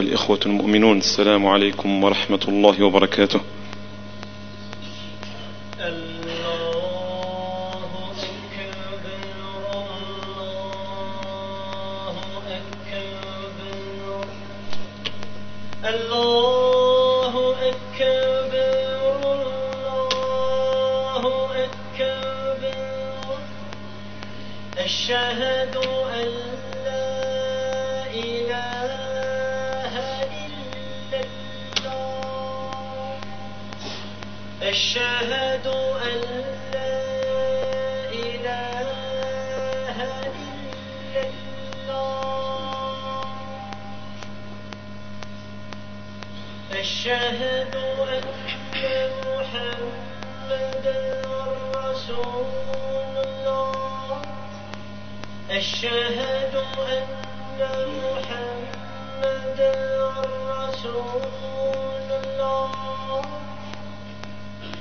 الإخوة المؤمنون السلام عليكم ورحمة الله وبركاته. أشهد أن لا إله إلا الله. أشهد أن محمدا رسول الله. أشهد أن محمدا رسول الله.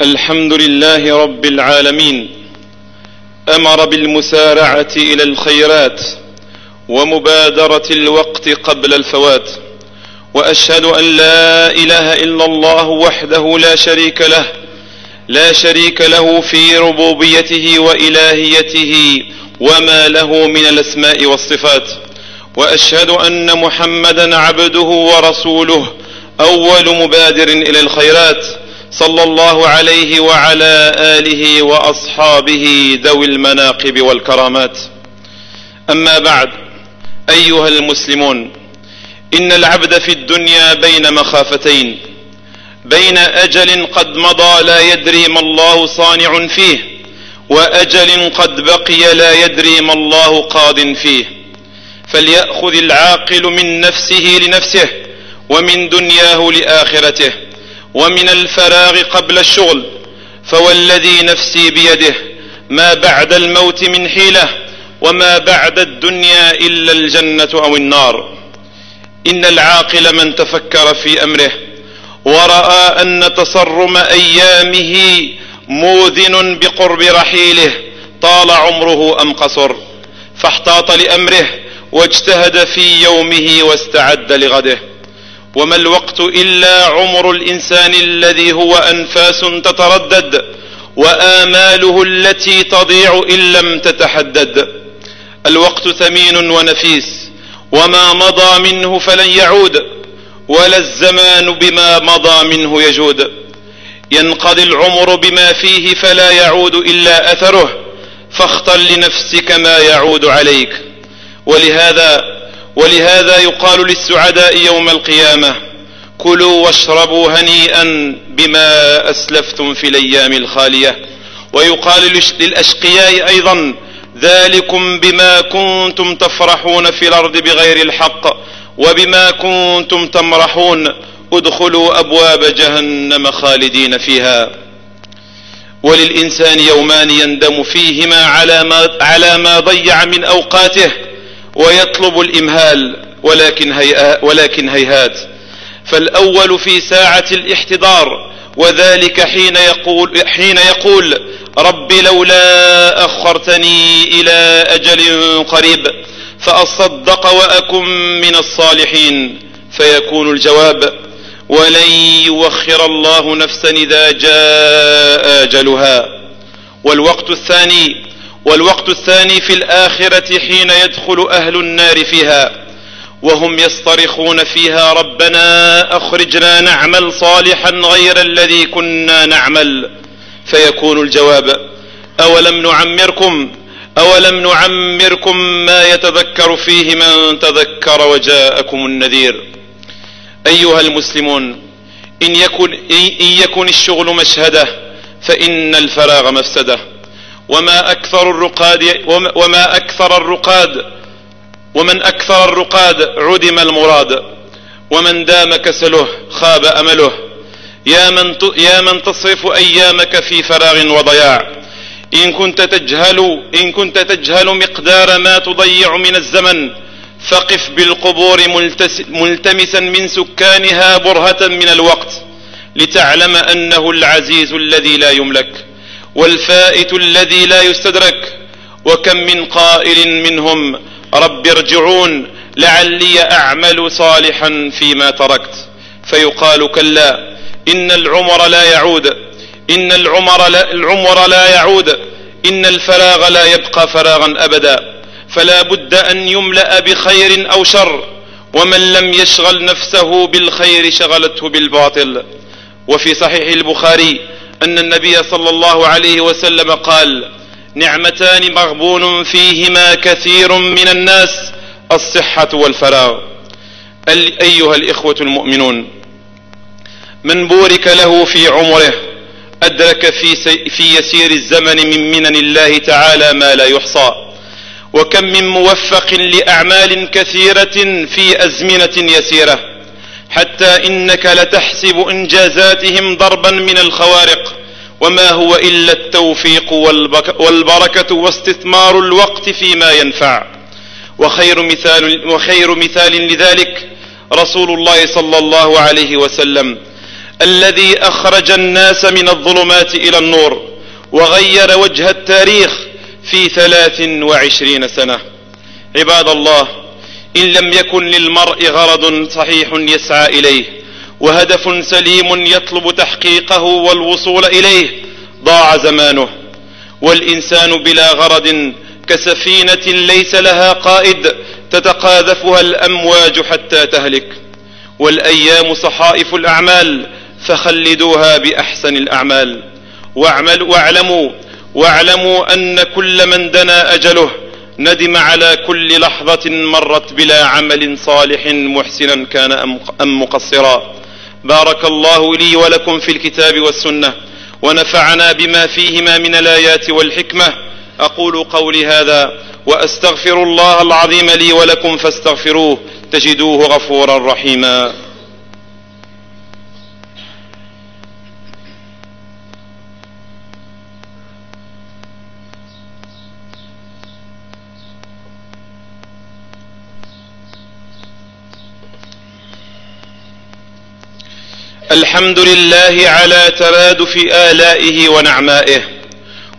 الحمد لله رب العالمين. أمر بالمسارعة إلى الخيرات ومبادرة الوقت قبل الفوات. وأشهد أن لا إله إلا الله وحده لا شريك له لا شريك له في ربوبيته وإلهيته وما له من الأسماء والصفات. وأشهد أن محمدا عبده ورسوله أول مبادر إلى الخيرات. صلى الله عليه وعلى آله وأصحابه ذوي المناقب والكرامات. أما بعد أيها المسلمون إن العبد في الدنيا بين مخافتين بين أجل قد مضى لا يدري ما الله صانع فيه وأجل قد بقي لا يدري ما الله قاض فيه. فليأخذ العاقل من نفسه لنفسه ومن دنياه لآخرته. ومن الفراغ قبل الشغل فوالذي نفسي بيده ما بعد الموت من حيلة وما بعد الدنيا إلا الجنة أو النار. إن العاقل من تفكر في أمره ورأى أن تصرم أيامه موذن بقرب رحيله طال عمره أم قصر. فاحتاط لأمره واجتهد في يومه واستعد لغده. وما الوقت إلا عمر الإنسان الذي هو أنفاس تتردد وآماله التي تضيع إن لم تتحدد. الوقت ثمين ونفيس وما مضى منه فلن يعود ولا الزمان بما مضى منه يجود. ينقضي العمر بما فيه فلا يعود إلا أثره فاختر لنفسك ما يعود عليك. ولهذا ولهذا يقال للسعداء يوم القيامة كلوا واشربوا هنيئا بما أسلفتم في الأيام الخالية. ويقال للأشقياء أيضا ذلكم بما كنتم تفرحون في الأرض بغير الحق وبما كنتم تمرحون. ادخلوا أبواب جهنم خالدين فيها. وللإنسان يومان يندم فيهما على ما, على ما ضيع من أوقاته. ويطلب الإمهال ولكن, ولكن هيهات. فالأول في ساعة الاحتضار وذلك حين يقول, حين يقول رب لولا أخرتني إلى أجل قريب فأصدق وأكن من الصالحين. فيكون الجواب ولن يوخر الله نفسا إذا جاء أجلها. والوقت الثاني والوقت الثاني في الآخرة حين يدخل أهل النار فيها وهم يصطرخون فيها ربنا أخرجنا نعمل صالحا غير الذي كنا نعمل. فيكون الجواب أولم نعمركم أولم نعمركم ما يتذكر فيه من تذكر وجاءكم النذير. أيها المسلمون إن يكن, إن يكن الشغل مشهدة فإن الفراغ مفسدة. وما أكثر الرقاد وما أكثر الرقاد ومن أكثر الرقاد عدم المراد ومن دام كسله خاب أمله. يا من, يا من تصرف أيامك في فراغ وضياع. إن كنت تجهل إن كنت تجهل مقدار ما تضيع من الزمن فقف بالقبور ملتمسا من سكانها برهة من الوقت لتعلم أنه العزيز الذي لا يملك. والفائت الذي لا يستدرك وكم من قائل منهم رب ارجعون لعلي أعمل صالحا فيما تركت. فيقال كلا إن العمر لا يعود إن العمر لا, العمر لا يعود إن الفراغ لا يبقى فراغا أبدا. فلا بد أن يملأ بخير أو شر ومن لم يشغل نفسه بالخير شغلته بالباطل. وفي صحيح البخاري أن النبي صلى الله عليه وسلم قال نعمتان مغبون فيهما كثير من الناس الصحة والفراغ. أيها الإخوة المؤمنون من بورك له في عمره أدرك في, في يسير الزمن من منن الله تعالى ما لا يحصى. وكم من موفق لأعمال كثيرة في أزمنة يسيرة. حتى إنك لتحسب إنجازاتهم ضربا من الخوارق وما هو إلا التوفيق والبركة واستثمار الوقت فيما ينفع. وخير مثال, وخير مثال لذلك رسول الله صلى الله عليه وسلم الذي أخرج الناس من الظلمات إلى النور وغير وجه التاريخ في ثلاث وعشرين سنة. عباد الله إن لم يكن للمرء غرض صحيح يسعى إليه وهدف سليم يطلب تحقيقه والوصول إليه ضاع زمانه. والإنسان بلا غرض كسفينة ليس لها قائد تتقاذفها الأمواج حتى تهلك. والأيام صحائف الأعمال فخلدوها بأحسن الأعمال. واعمل واعلموا واعلموا أن كل من دنا أجله ندم على كل لحظة مرت بلا عمل صالح محسنا كان أم مقصرا. بارك الله لي ولكم في الكتاب والسنة ونفعنا بما فيهما من الآيات والحكمة. أقول قولي هذا وأستغفر الله العظيم لي ولكم فاستغفروه تجدوه غفورا رحيما. الحمد لله على ترادف آلائه ونعمائه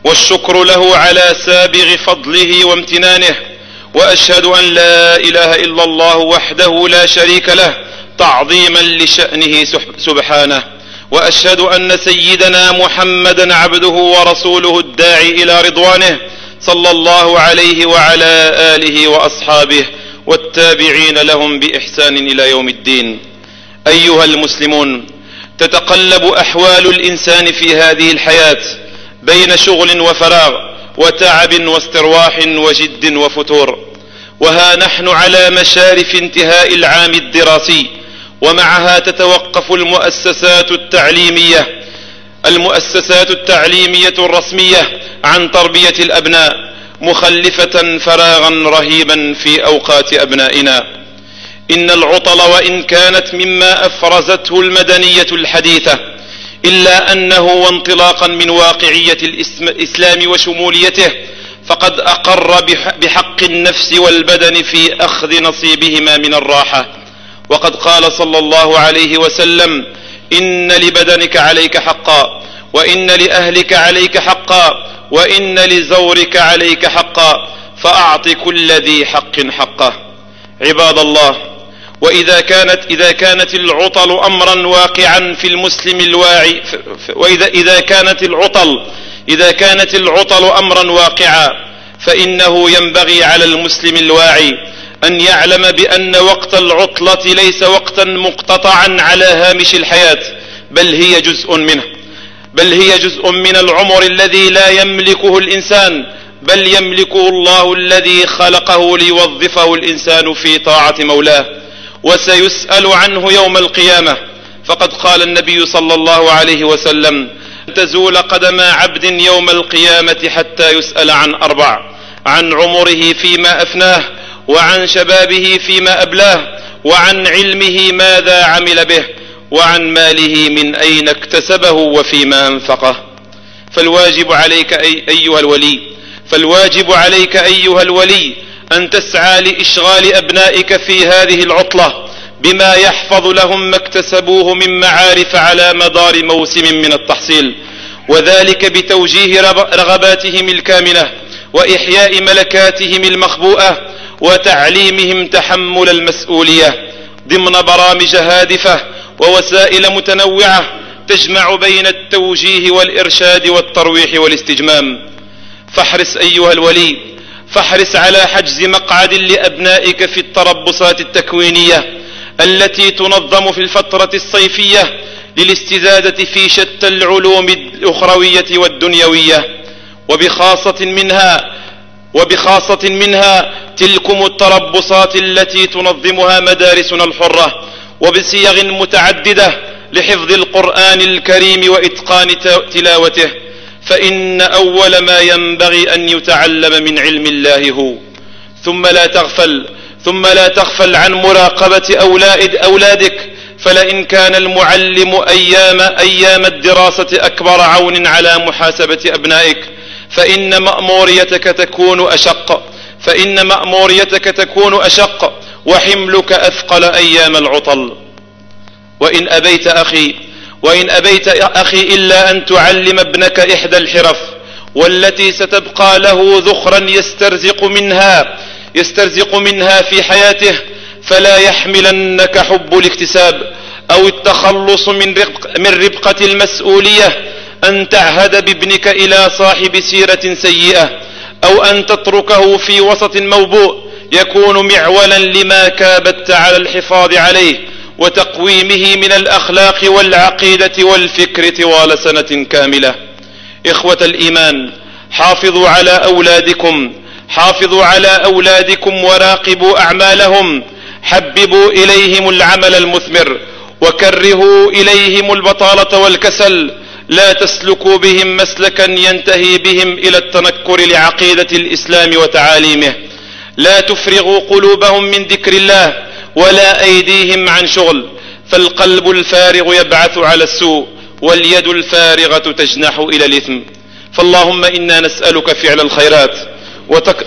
والشكر له على سابغ فضله وامتنانه وأشهد أن لا إله إلا الله وحده لا شريك له تعظيما لشأنه سبحانه وأشهد أن سيدنا محمدا عبده ورسوله الداعي إلى رضوانه صلى الله عليه وعلى آله وأصحابه والتابعين لهم بإحسان إلى يوم الدين. أيها المسلمون تتقلب أحوال الإنسان في هذه الحياة بين شغل وفراغ وتعب واسترواح وجد وفتور. وها نحن على مشارف انتهاء العام الدراسي ومعها تتوقف المؤسسات التعليمية المؤسسات التعليمية الرسمية عن تربية الأبناء مخلفة فراغا رهيبا في أوقات أبنائنا. إن العطل وإن كانت مما أفرزته المدنية الحديثة إلا أنه وانطلاقا من واقعية الإسلام وشموليته فقد أقر بحق النفس والبدن في أخذ نصيبهما من الراحة. وقد قال صلى الله عليه وسلم إن لبدنك عليك حقا وإن لأهلك عليك حقا وإن لزورك عليك حقا فأعط كل ذي حق حقه. عباد الله وإذا كانت إذا كانت العطل أمرا واقعا في المسلم الواعي وإذا إذا كانت العطل إذا كانت العطل أمرا واقعا فإنه ينبغي على المسلم الواعي أن يعلم بأن وقت العطلة ليس وقتا مقتطعا على هامش الحياة بل هي جزء منه. بل هي جزء من العمر الذي لا يملكه الإنسان بل يملكه الله الذي خلقه ليوظفه الإنسان في طاعة مولاه. وسيسأل عنه يوم القيامة. فقد قال النبي صلى الله عليه وسلم تزول قدم عبد يوم القيامة حتى يسأل عن أربع عن عمره فيما أفناه وعن شبابه فيما أبلاه وعن علمه ماذا عمل به وعن ماله من أين اكتسبه وفيما أنفقه. فالواجب عليك أي أيها الولي فالواجب عليك أيها الولي أن تسعى لإشغال أبنائك في هذه العطلة بما يحفظ لهم ما اكتسبوه من معارف على مدار موسم من التحصيل وذلك بتوجيه رغباتهم الكاملة وإحياء ملكاتهم المخبوءة وتعليمهم تحمل المسؤولية ضمن برامج هادفة ووسائل متنوعة تجمع بين التوجيه والإرشاد والترويح والاستجمام. فاحرص أيها الولي فاحرص على حجز مقعد لأبنائك في التربصات التكوينية التي تنظم في الفترة الصيفية للاستزادة في شتى العلوم الأخروية والدنيوية. وبخاصة منها وبخاصة منها تلكم التربصات التي تنظمها مدارسنا الحرة. وبصيغ متعددة لحفظ القرآن الكريم وإتقان تلاوته. فإن أول ما ينبغي أن يتعلم من علم الله هو ثم لا تغفل ثم لا تغفل عن مراقبة أولاد أولادك فلئن كان المعلم أيام أيام الدراسة أكبر عون على محاسبة أبنائك فإن مأموريتك تكون أشق فإن مأموريتك تكون أشق وحملك أثقل أيام العطل. وإن أبيت أخي وإن أبيت أخي إلا أن تعلم ابنك إحدى الحرف والتي ستبقى له ذخرا يسترزق منها يسترزق منها في حياته فلا يحملنك حب الاكتساب أو التخلص من, ربق من ربقة المسؤولية أن تعهد بابنك إلى صاحب سيرة سيئة أو أن تتركه في وسط موبوء يكون معولا لما كابدت على الحفاظ عليه. وتقويمه من الأخلاق والعقيدة والفكر طوال سنة كاملة. إخوة الإيمان حافظوا على أولادكم حافظوا على أولادكم وراقبوا أعمالهم. حببوا إليهم العمل المثمر وكرهوا إليهم البطالة والكسل. لا تسلكوا بهم مسلكا ينتهي بهم إلى التنكر لعقيدة الإسلام وتعاليمه. لا تفرغوا قلوبهم من ذكر الله ولا أيديهم عن شغل فالقلب الفارغ يبعث على السوء واليد الفارغة تجنح إلى الإثم. فاللهم إنا نسألك فعل الخيرات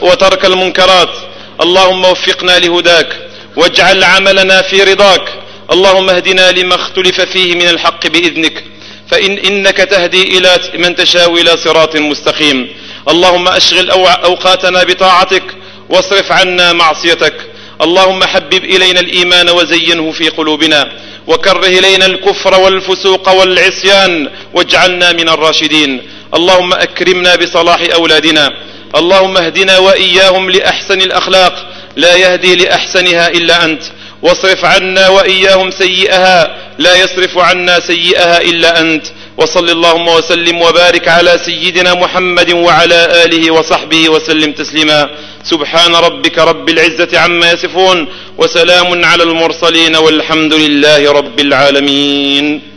وترك المنكرات. اللهم وفقنا لهداك واجعل عملنا في رضاك. اللهم اهدنا لما اختلف فيه من الحق بإذنك. فإن إنك تهدي إلى من تشاء إلى صراط مستقيم. اللهم أشغل أوقاتنا بطاعتك واصرف عنا معصيتك. اللهم حبب إلينا الإيمان وزينه في قلوبنا وكره إلينا الكفر والفسوق والعصيان واجعلنا من الراشدين. اللهم أكرمنا بصلاح أولادنا. اللهم اهدنا وإياهم لأحسن الأخلاق. لا يهدي لأحسنها إلا أنت. واصرف عنا وإياهم سيئها. لا يصرف عنا سيئها إلا أنت. وصل اللهم وسلم وبارك على سيدنا محمد وعلى آله وصحبه وسلم تسليما. سبحان ربك رب العزة عما يصفون وسلام على المرسلين والحمد لله رب العالمين.